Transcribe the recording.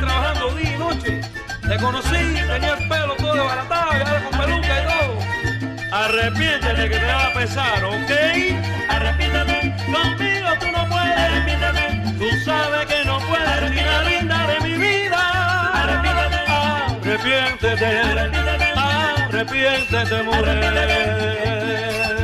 Trabajando día y noche. Te conocí, tenía el pelo todo desbaratado, ya con peluca y todo. Arrepiéntete que te va a pesar, ¿ok? Arrepiéntete, conmigo tú no puedes. Arrepiéntete, tú sabes que no puedes. Niña linda de mi vida. Arrepiéntete, arrepiéntete, arrepiéntete, arrepiéntete mujer.